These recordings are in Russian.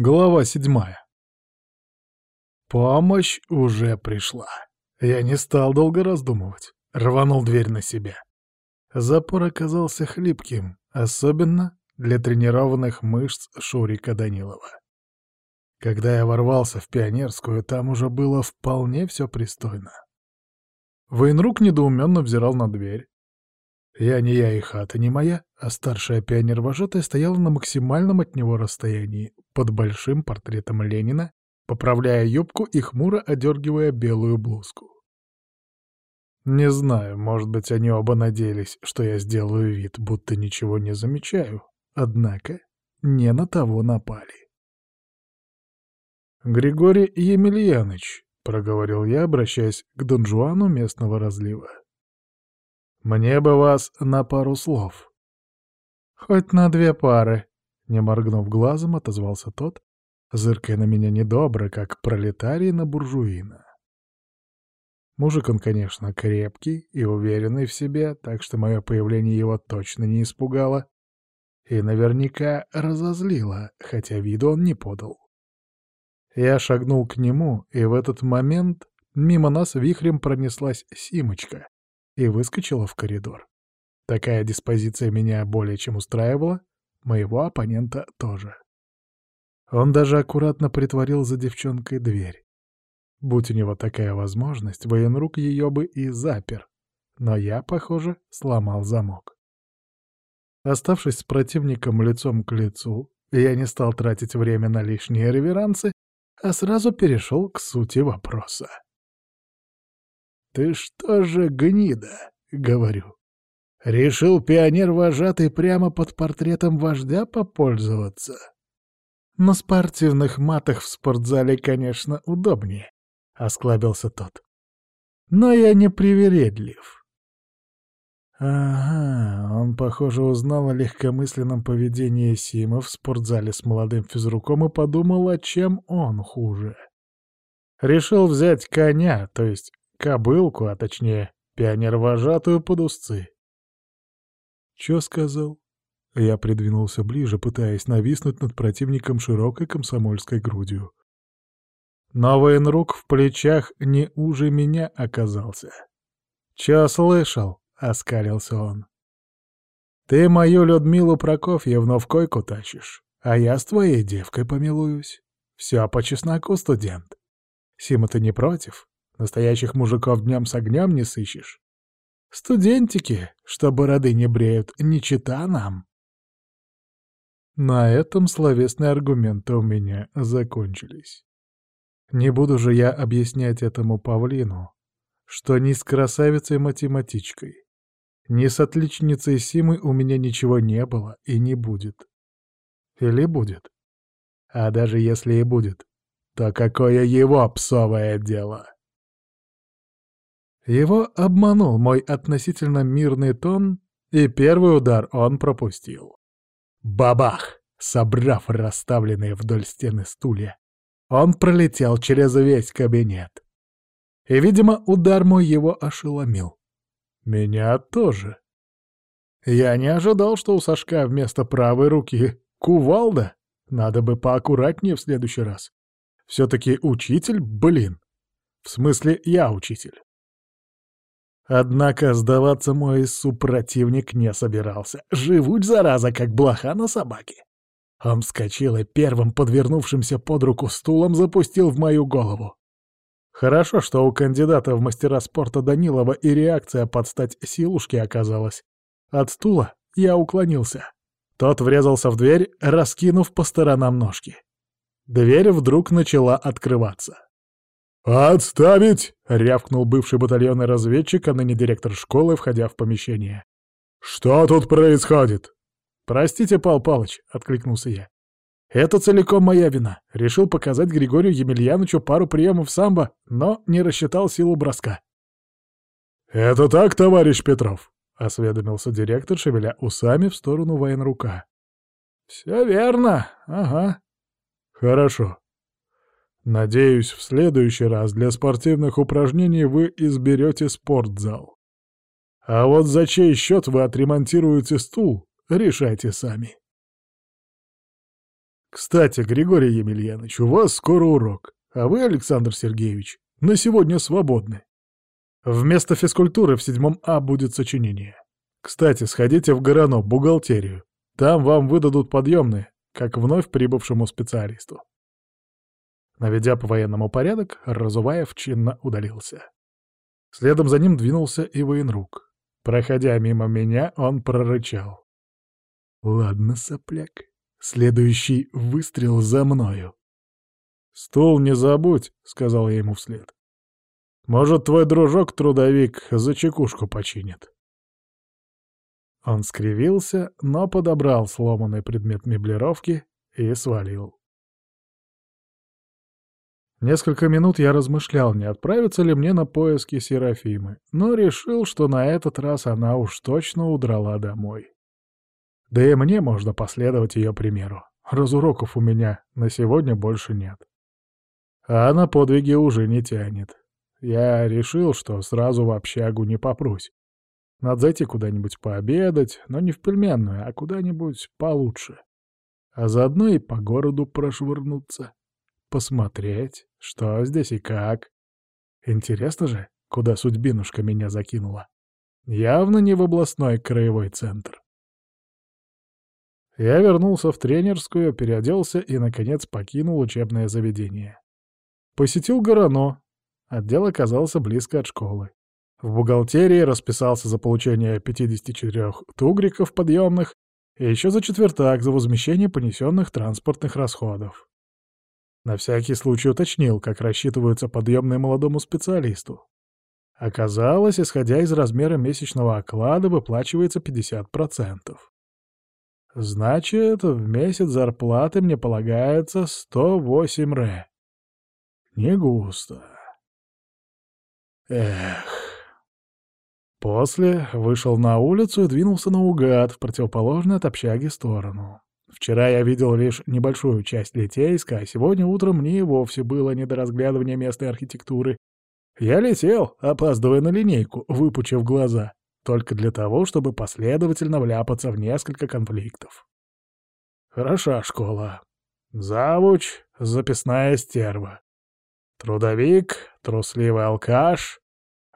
Глава седьмая. Помощь уже пришла. Я не стал долго раздумывать. Рванул дверь на себя. Запор оказался хлипким, особенно для тренированных мышц Шурика Данилова. Когда я ворвался в пионерскую, там уже было вполне все пристойно. Военрук недоуменно взирал на дверь. Я не я и хата не моя, а старшая пионер-вожатая стояла на максимальном от него расстоянии, под большим портретом Ленина, поправляя юбку и хмуро одергивая белую блузку. Не знаю, может быть, они оба надеялись, что я сделаю вид, будто ничего не замечаю. Однако не на того напали. «Григорий Емельяныч», — проговорил я, обращаясь к донжуану местного разлива. «Мне бы вас на пару слов». «Хоть на две пары», не моргнув глазом, отозвался тот, зыркая на меня недобро, как пролетарий на буржуина. Мужик он, конечно, крепкий и уверенный в себе, так что мое появление его точно не испугало и наверняка разозлило, хотя виду он не подал. Я шагнул к нему, и в этот момент мимо нас вихрем пронеслась Симочка и выскочила в коридор. Такая диспозиция меня более чем устраивала, Моего оппонента тоже. Он даже аккуратно притворил за девчонкой дверь. Будь у него такая возможность, военрук ее бы и запер. Но я, похоже, сломал замок. Оставшись с противником лицом к лицу, я не стал тратить время на лишние реверансы, а сразу перешел к сути вопроса. «Ты что же, гнида?» — говорю. Решил пионер-вожатый прямо под портретом вождя попользоваться. На спортивных матах в спортзале, конечно, удобнее, — осклабился тот. Но я не привередлив. Ага, он, похоже, узнал о легкомысленном поведении Сима в спортзале с молодым физруком и подумал, а чем он хуже. Решил взять коня, то есть кобылку, а точнее пионер-вожатую под узцы. «Чё сказал?» Я придвинулся ближе, пытаясь нависнуть над противником широкой комсомольской грудью. Но военрук в плечах не уже меня оказался. «Чё слышал?» — оскалился он. «Ты мою Людмилу Прокофьевну в койку тащишь, а я с твоей девкой помилуюсь. Все по чесноку, студент. Сима, ты не против? Настоящих мужиков днем с огнем не сыщешь. Студентики, что бороды не бреют, не чита нам. На этом словесные аргументы у меня закончились. Не буду же я объяснять этому павлину, что ни с красавицей-математичкой, ни с отличницей Симой у меня ничего не было и не будет. Или будет? А даже если и будет, то какое его псовое дело? Его обманул мой относительно мирный тон, и первый удар он пропустил. Бабах! Собрав расставленные вдоль стены стулья, он пролетел через весь кабинет. И, видимо, удар мой его ошеломил. Меня тоже. Я не ожидал, что у Сашка вместо правой руки кувалда. Надо бы поаккуратнее в следующий раз. Все-таки учитель, блин. В смысле, я учитель. Однако сдаваться мой супротивник не собирался. Живуть, зараза, как блоха на собаке. Он вскочил и первым подвернувшимся под руку стулом запустил в мою голову. Хорошо, что у кандидата в мастера спорта Данилова и реакция под стать силушке оказалась. От стула я уклонился. Тот врезался в дверь, раскинув по сторонам ножки. Дверь вдруг начала открываться. «Отставить!» — рявкнул бывший батальонный разведчик, а ныне директор школы, входя в помещение. «Что тут происходит?» «Простите, Пал Палыч», — откликнулся я. «Это целиком моя вина. Решил показать Григорию Емельяновичу пару приемов самбо, но не рассчитал силу броска». «Это так, товарищ Петров?» — осведомился директор, шевеля усами в сторону военрука. «Все верно, ага». «Хорошо. Надеюсь, в следующий раз для спортивных упражнений вы изберете спортзал. А вот за чей счет вы отремонтируете стул, решайте сами. Кстати, Григорий Емельянович, у вас скоро урок, а вы, Александр Сергеевич, на сегодня свободны. Вместо физкультуры в седьмом А будет сочинение. Кстати, сходите в Горано, бухгалтерию. Там вам выдадут подъемные, как вновь прибывшему специалисту. Наведя по военному порядок, Разуваев чинно удалился. Следом за ним двинулся и военрук. Проходя мимо меня, он прорычал. «Ладно, сопляк, следующий выстрел за мною». «Стул не забудь», — сказал я ему вслед. «Может, твой дружок-трудовик за чекушку починит». Он скривился, но подобрал сломанный предмет меблировки и свалил. Несколько минут я размышлял, не отправиться ли мне на поиски Серафимы, но решил, что на этот раз она уж точно удрала домой. Да и мне можно последовать ее примеру. Разуроков у меня на сегодня больше нет. А на подвиги уже не тянет. Я решил, что сразу в общагу не попрусь. Надо зайти куда-нибудь пообедать, но не в пельменную, а куда-нибудь получше. А заодно и по городу прошвырнуться посмотреть, что здесь и как. Интересно же, куда судьбинушка меня закинула. Явно не в областной краевой центр. Я вернулся в тренерскую, переоделся и, наконец, покинул учебное заведение. Посетил Горано. Отдел оказался близко от школы. В бухгалтерии расписался за получение 54 тугриков подъемных и еще за четвертак за возмещение понесенных транспортных расходов. На всякий случай уточнил, как рассчитываются подъемные молодому специалисту. Оказалось, исходя из размера месячного оклада, выплачивается 50%. Значит, в месяц зарплаты мне полагается 108 ре. Не густо. Эх. После вышел на улицу и двинулся наугад в противоположную от общаги сторону. Вчера я видел лишь небольшую часть Литейска, а сегодня утром мне и вовсе было не до разглядывания местной архитектуры. Я летел, опаздывая на линейку, выпучив глаза, только для того, чтобы последовательно вляпаться в несколько конфликтов. Хороша школа. Завуч — записная стерва. Трудовик — трусливый алкаш.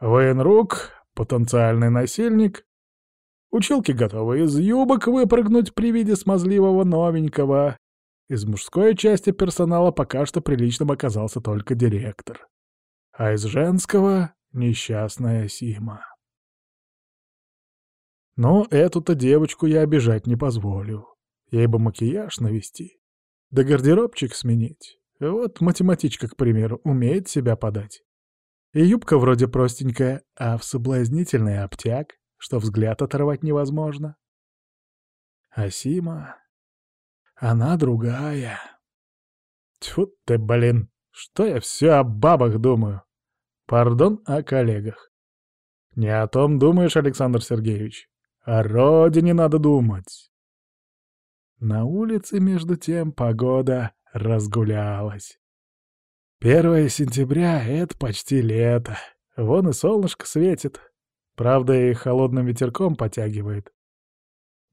Военрук — потенциальный насильник. Училки готовы из юбок выпрыгнуть при виде смазливого новенького. Из мужской части персонала пока что приличным оказался только директор. А из женского — несчастная Сима. Но эту-то девочку я обижать не позволю. Ей бы макияж навести. Да гардеробчик сменить. Вот математичка, к примеру, умеет себя подать. И юбка вроде простенькая, а в соблазнительный обтяг что взгляд оторвать невозможно. А Сима... Она другая. Тьфу ты, блин, что я все о бабах думаю. Пардон, о коллегах. Не о том думаешь, Александр Сергеевич. О родине надо думать. На улице, между тем, погода разгулялась. Первое сентября — это почти лето. Вон и солнышко светит, Правда, и холодным ветерком потягивает.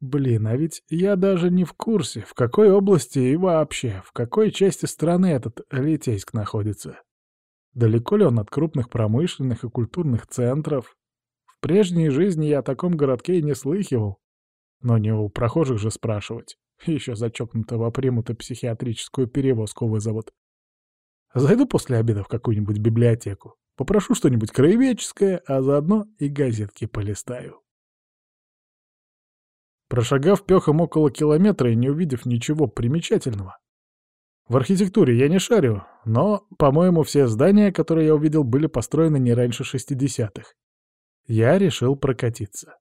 Блин, а ведь я даже не в курсе, в какой области и вообще, в какой части страны этот Литейск находится. Далеко ли он от крупных промышленных и культурных центров? В прежней жизни я о таком городке и не слыхивал. Но не у прохожих же спрашивать. Еще зачокнутого примут и психиатрическую перевозку вызовут. Зайду после обеда в какую-нибудь библиотеку. Попрошу что-нибудь краеведческое, а заодно и газетки полистаю. Прошагав пехом около километра и не увидев ничего примечательного. В архитектуре я не шарю, но, по-моему, все здания, которые я увидел, были построены не раньше 60-х. Я решил прокатиться.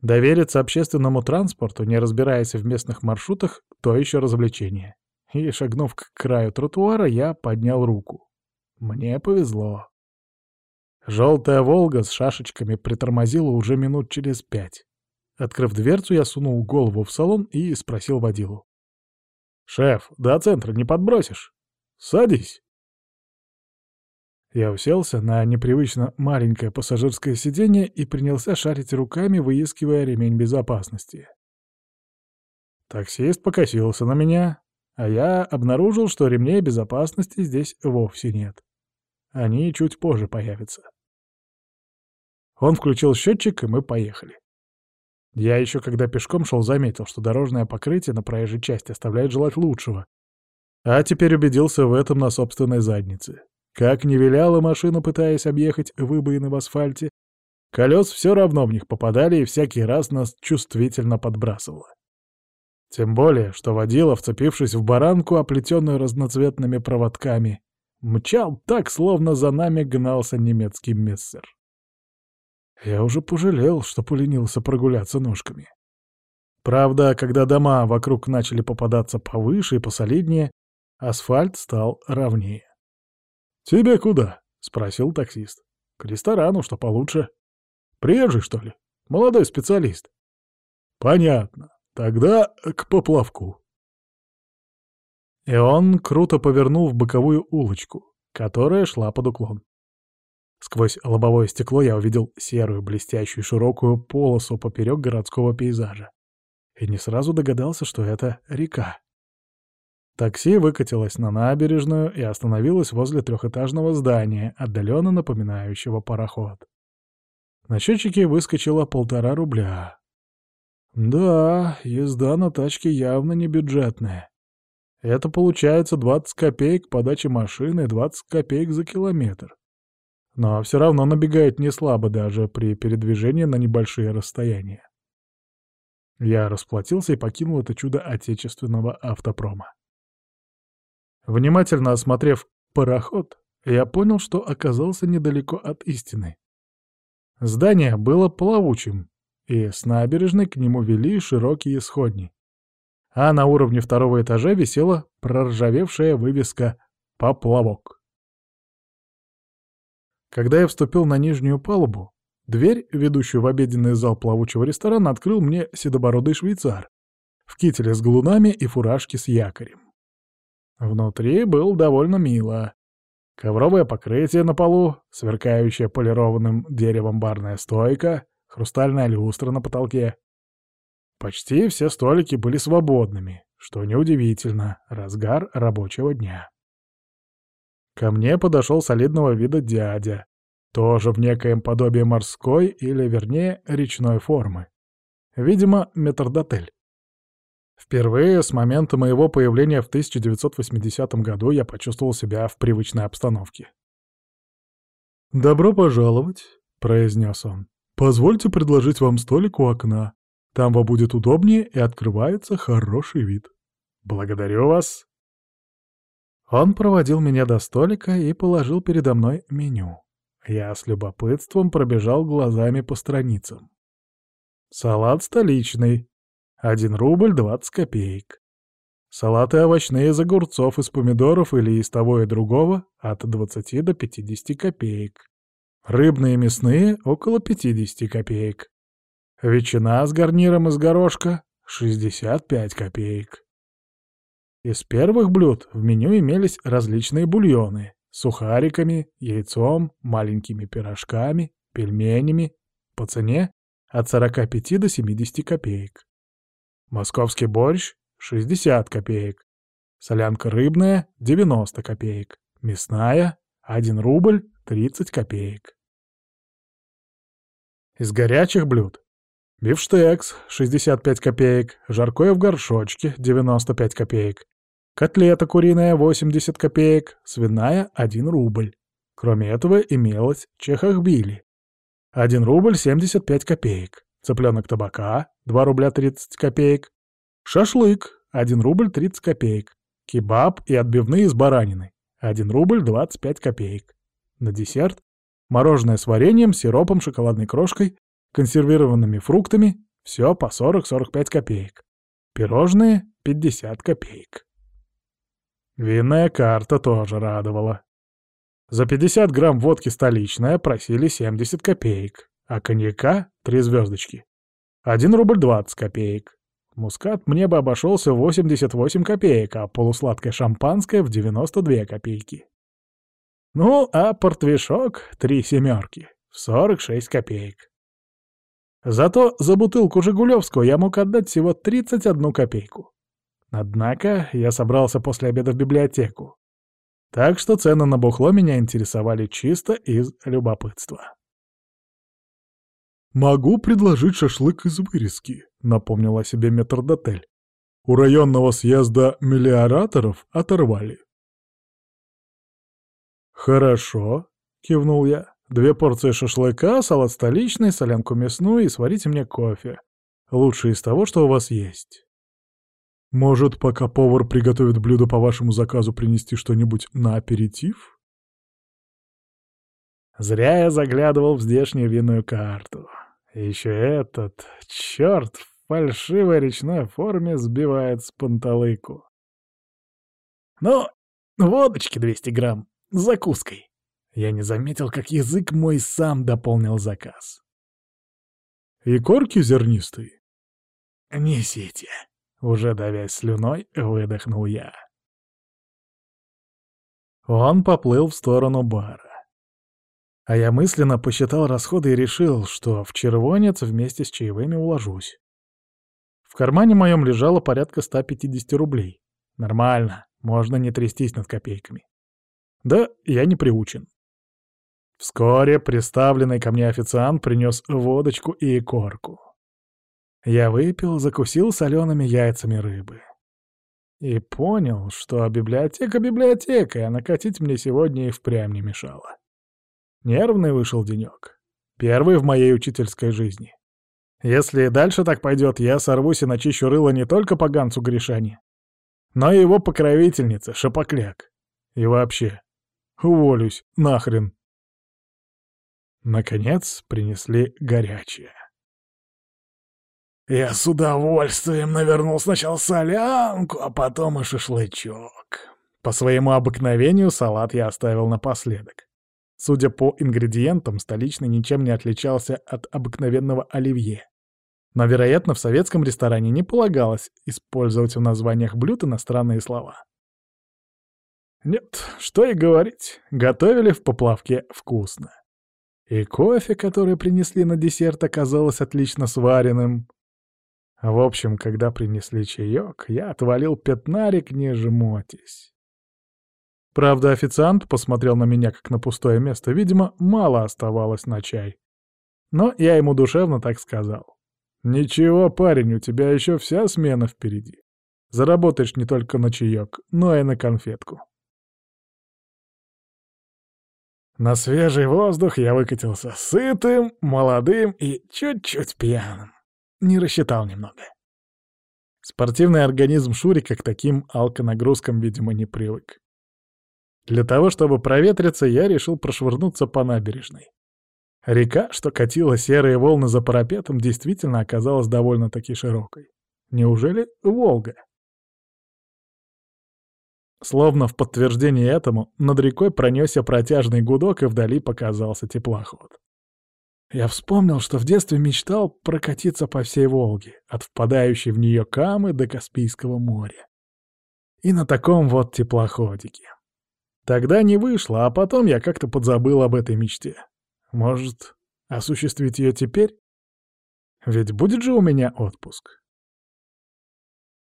Довериться общественному транспорту, не разбираясь в местных маршрутах, то еще развлечение. И, шагнув к краю тротуара, я поднял руку. Мне повезло. Желтая «Волга» с шашечками притормозила уже минут через пять. Открыв дверцу, я сунул голову в салон и спросил водилу. «Шеф, до центра не подбросишь? Садись!» Я уселся на непривычно маленькое пассажирское сиденье и принялся шарить руками, выискивая ремень безопасности. Таксист покосился на меня, а я обнаружил, что ремней безопасности здесь вовсе нет. Они чуть позже появятся. Он включил счетчик, и мы поехали. Я еще когда пешком шел, заметил, что дорожное покрытие на проезжей части оставляет желать лучшего. А теперь убедился в этом на собственной заднице. Как не виляла машина, пытаясь объехать выбоины в асфальте, колес все равно в них попадали и всякий раз нас чувствительно подбрасывало. Тем более, что водила, вцепившись в баранку, оплетенную разноцветными проводками, мчал так, словно за нами гнался немецкий мессер. Я уже пожалел, что поленился прогуляться ножками. Правда, когда дома вокруг начали попадаться повыше и посолиднее, асфальт стал ровнее. «Тебе куда?» — спросил таксист. «К ресторану, что получше». «Приезжий, что ли? Молодой специалист». «Понятно. Тогда к поплавку». И он круто повернул в боковую улочку, которая шла под уклон. Сквозь лобовое стекло я увидел серую, блестящую, широкую полосу поперек городского пейзажа. И не сразу догадался, что это река. Такси выкатилось на набережную и остановилось возле трехэтажного здания, отдаленно напоминающего пароход. На счетчике выскочило полтора рубля. Да, езда на тачке явно не бюджетная. Это получается 20 копеек подачи машины и 20 копеек за километр но все равно набегает не слабо даже при передвижении на небольшие расстояния. Я расплатился и покинул это чудо отечественного автопрома. Внимательно осмотрев пароход, я понял, что оказался недалеко от истины. Здание было плавучим, и с набережной к нему вели широкие сходни. А на уровне второго этажа висела проржавевшая вывеска «Поплавок». Когда я вступил на нижнюю палубу, дверь, ведущую в обеденный зал плавучего ресторана, открыл мне седобородый швейцар в кителе с галунами и фуражке с якорем. Внутри был довольно мило. Ковровое покрытие на полу, сверкающая полированным деревом барная стойка, хрустальная люстра на потолке. Почти все столики были свободными, что неудивительно, разгар рабочего дня. Ко мне подошел солидного вида дядя, тоже в некоем подобии морской или, вернее, речной формы. Видимо, метрдотель. Впервые с момента моего появления в 1980 году я почувствовал себя в привычной обстановке. «Добро пожаловать», — произнес он. «Позвольте предложить вам столик у окна. Там вам будет удобнее и открывается хороший вид». «Благодарю вас», он проводил меня до столика и положил передо мной меню. Я с любопытством пробежал глазами по страницам. Салат столичный. один рубль двадцать копеек. Салаты овощные из огурцов, из помидоров или из того и другого от 20 до 50 копеек. Рыбные и мясные — около 50 копеек. Ветчина с гарниром из горошка — 65 копеек. Из первых блюд в меню имелись различные бульоны сухариками, яйцом, маленькими пирожками, пельменями по цене от 45 до 70 копеек. Московский борщ — 60 копеек. Солянка рыбная — 90 копеек. Мясная — 1 рубль 30 копеек. Из горячих блюд — бифштекс — 65 копеек, жаркое в горшочке — 95 копеек, Котлета куриная — 80 копеек, свиная — 1 рубль. Кроме этого имелось чехахбили. 1 рубль 75 копеек. Цыпленок табака — 2 рубля 30 копеек. Шашлык — 1 рубль 30 копеек. Кебаб и отбивные из баранины — 1 рубль 25 копеек. На десерт — мороженое с вареньем, сиропом, шоколадной крошкой, консервированными фруктами — все по 40-45 копеек. Пирожные — 50 копеек. Винная карта тоже радовала. За 50 грамм водки столичная просили 70 копеек, а коньяка — три звездочки. 1 рубль 20 копеек. Мускат мне бы обошелся в 88 копеек, а полусладкое шампанское в 92 копейки. Ну, а портвишок — три семерки, в 46 копеек. Зато за бутылку Жигулевского я мог отдать всего 31 копейку. Однако я собрался после обеда в библиотеку. Так что цены на бухло меня интересовали чисто из любопытства. «Могу предложить шашлык из вырезки», — напомнил о себе метрдотель. «У районного съезда миллиораторов оторвали». «Хорошо», — кивнул я. «Две порции шашлыка, салат столичный, солянку мясную и сварите мне кофе. Лучше из того, что у вас есть». «Может, пока повар приготовит блюдо по вашему заказу, принести что-нибудь на аперитив?» Зря я заглядывал в здешнюю винную карту. Еще этот, черт, в фальшивой речной форме сбивает с панталыку. Ну, водочки 200 грамм, с закуской. Я не заметил, как язык мой сам дополнил заказ. И корки зернистые. Несите. Уже давясь слюной, выдохнул я. Он поплыл в сторону бара. А я мысленно посчитал расходы и решил, что в червонец вместе с чаевыми уложусь. В кармане моем лежало порядка 150 рублей. Нормально, можно не трястись над копейками. Да, я не приучен. Вскоре приставленный ко мне официант принес водочку и корку. Я выпил, закусил солеными яйцами рыбы. И понял, что библиотека библиотекой, а накатить мне сегодня и впрямь не мешало. Нервный вышел денек. Первый в моей учительской жизни. Если дальше так пойдет, я сорвусь и начищу рыло не только по Гансу Гришани, но и его покровительнице, Шапокляк. И вообще, уволюсь, нахрен. Наконец принесли горячее. Я с удовольствием навернул сначала солянку, а потом и шашлычок. По своему обыкновению салат я оставил напоследок. Судя по ингредиентам, столичный ничем не отличался от обыкновенного оливье. Но, вероятно, в советском ресторане не полагалось использовать в названиях блюд иностранные слова. Нет, что и говорить, готовили в поплавке вкусно. И кофе, который принесли на десерт, оказалось отлично сваренным. В общем, когда принесли чаек, я отвалил пятнарик, не жмотись. Правда, официант посмотрел на меня как на пустое место. Видимо, мало оставалось на чай. Но я ему душевно так сказал. «Ничего, парень, у тебя еще вся смена впереди. Заработаешь не только на чаек, но и на конфетку». На свежий воздух я выкатился сытым, молодым и чуть-чуть пьяным. Не рассчитал немного. Спортивный организм Шурика к таким алконагрузкам, видимо, не привык. Для того, чтобы проветриться, я решил прошвырнуться по набережной. Река, что катила серые волны за парапетом, действительно оказалась довольно-таки широкой. Неужели Волга? Словно в подтверждение этому, над рекой пронесся протяжный гудок, и вдали показался теплоход. Я вспомнил, что в детстве мечтал прокатиться по всей Волге, от впадающей в нее Камы до Каспийского моря. И на таком вот теплоходике. Тогда не вышло, а потом я как-то подзабыл об этой мечте. Может, осуществить ее теперь? Ведь будет же у меня отпуск.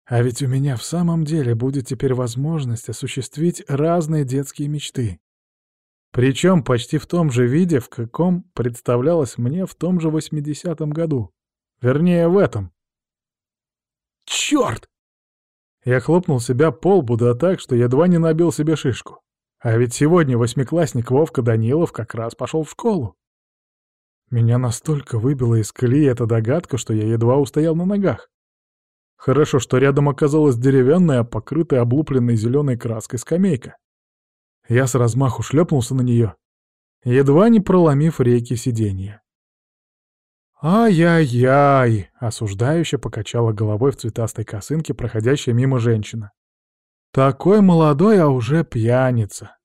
А ведь у меня в самом деле будет теперь возможность осуществить разные детские мечты. Причем почти в том же виде, в каком представлялось мне в том же 80-м году. Вернее, в этом. Черт! Я хлопнул себя по лбу да так, что едва не набил себе шишку. А ведь сегодня восьмиклассник Вовка Данилов как раз пошел в школу. Меня настолько выбила из колеи эта догадка, что я едва устоял на ногах. Хорошо, что рядом оказалась деревянная, покрытая облупленной зеленой краской скамейка. Я с размаху шлепнулся на нее, едва не проломив реки сиденья. «Ай-яй-яй!» — осуждающе покачала головой в цветастой косынке проходящая мимо женщина. «Такой молодой, а уже пьяница.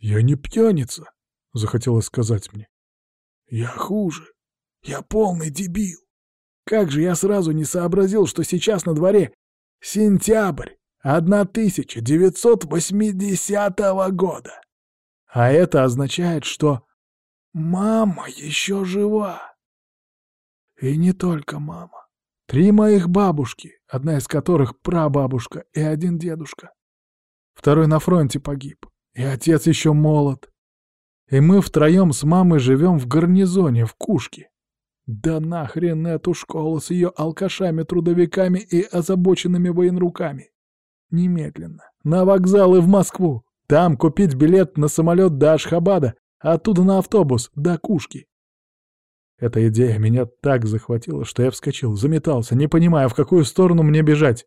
«Я не пьяница», — захотелось сказать мне. «Я хуже. Я полный дебил. Как же я сразу не сообразил, что сейчас на дворе сентябрь 1980 года. А это означает, что мама еще жива. И не только мама. Три моих бабушки, одна из которых прабабушка и один дедушка. Второй на фронте погиб, и отец еще молод. И мы втроем с мамой живем в гарнизоне, в Кушке. Да нахрен эту школу с ее алкашами-трудовиками и озабоченными военруками. Немедленно. На вокзал и в Москву. Там купить билет на самолет до Ашхабада, оттуда на автобус до Кушки. Эта идея меня так захватила, что я вскочил, заметался, не понимая, в какую сторону мне бежать.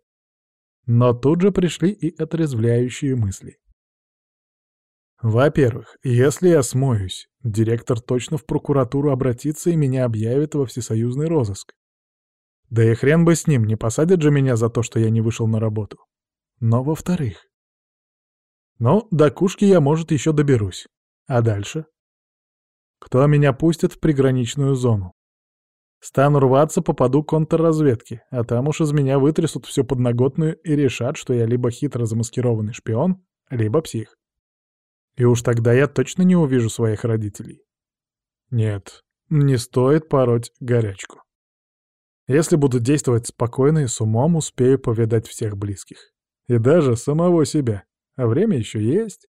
Но тут же пришли и отрезвляющие мысли. Во-первых, если я смоюсь, директор точно в прокуратуру обратится и меня объявит во всесоюзный розыск. Да и хрен бы с ним, не посадят же меня за то, что я не вышел на работу. Но во-вторых... Ну, до Кушки я, может, еще доберусь. А дальше? Кто меня пустит в приграничную зону? Стану рваться, попаду к контрразведке, а там уж из меня вытрясут всю подноготную и решат, что я либо хитро замаскированный шпион, либо псих. И уж тогда я точно не увижу своих родителей. Нет, не стоит пороть горячку. Если буду действовать спокойно и с умом, успею повидать всех близких. И даже самого себя. А время еще есть.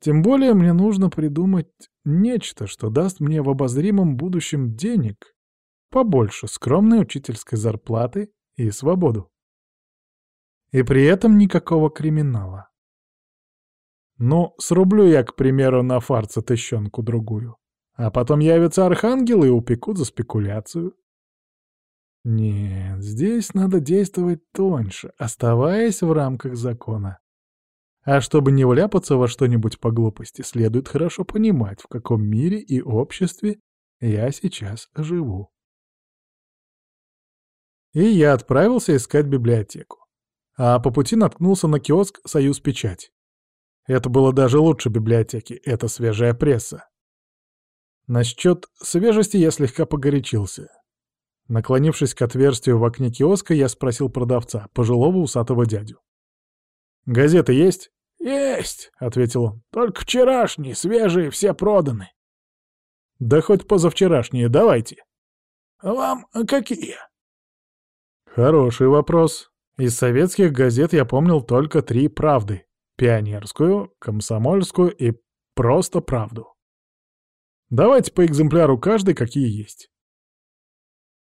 Тем более мне нужно придумать нечто, что даст мне в обозримом будущем денег, побольше скромной учительской зарплаты и свободу. И при этом никакого криминала. Ну, срублю я, к примеру, на фарце тыщенку-другую. А потом явятся архангелы и упекут за спекуляцию. Нет, здесь надо действовать тоньше, оставаясь в рамках закона. А чтобы не вляпаться во что-нибудь по глупости, следует хорошо понимать, в каком мире и обществе я сейчас живу. И я отправился искать библиотеку. А по пути наткнулся на киоск «Союз Печать». Это было даже лучше библиотеки, это свежая пресса. Насчет свежести я слегка погорячился. Наклонившись к отверстию в окне киоска, я спросил продавца, пожилого усатого дядю. «Газеты есть?» «Есть», — ответил он. «Только вчерашние, свежие, все проданы». «Да хоть позавчерашние, давайте». «Вам какие?» «Хороший вопрос. Из советских газет я помнил только три правды. Пионерскую, комсомольскую и просто правду. Давайте по экземпляру каждой, какие есть».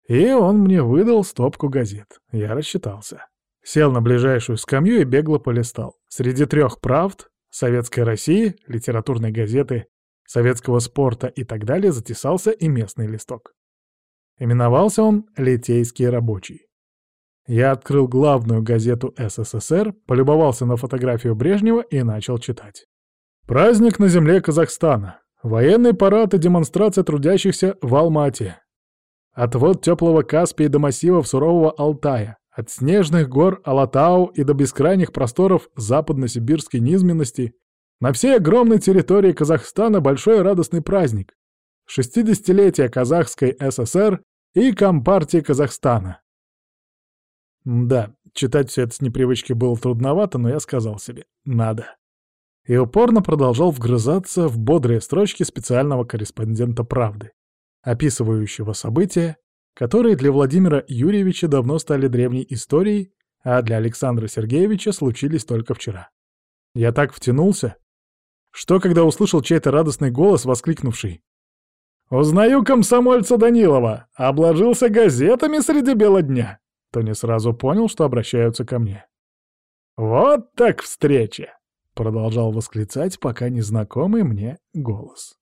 И он мне выдал стопку газет. Я рассчитался. Сел на ближайшую скамью и бегло полистал. Среди трех правд — Советской России, литературной газеты, советского спорта и так далее затесался и местный листок. Именовался он «Литейский рабочий». Я открыл главную газету СССР, полюбовался на фотографию Брежнева и начал читать. «Праздник на земле Казахстана. Военный парад и демонстрация трудящихся в Алма-Ате. Отвод теплого Каспия до массивов сурового Алтая. От снежных гор Алатау и до бескрайних просторов западно-сибирской низменности на всей огромной территории Казахстана большой радостный праздник. 60-летие Казахской ССР и Компартии Казахстана. Да, читать все это с непривычки было трудновато, но я сказал себе «надо». И упорно продолжал вгрызаться в бодрые строчки специального корреспондента «Правды», описывающего события, которые для Владимира Юрьевича давно стали древней историей, а для Александра Сергеевича случились только вчера. Я так втянулся, что, когда услышал чей-то радостный голос, воскликнувший «Узнаю комсомольца Данилова! Обложился газетами среди бела дня!» То не сразу понял, что обращаются ко мне. «Вот так встреча!» — продолжал восклицать пока незнакомый мне голос.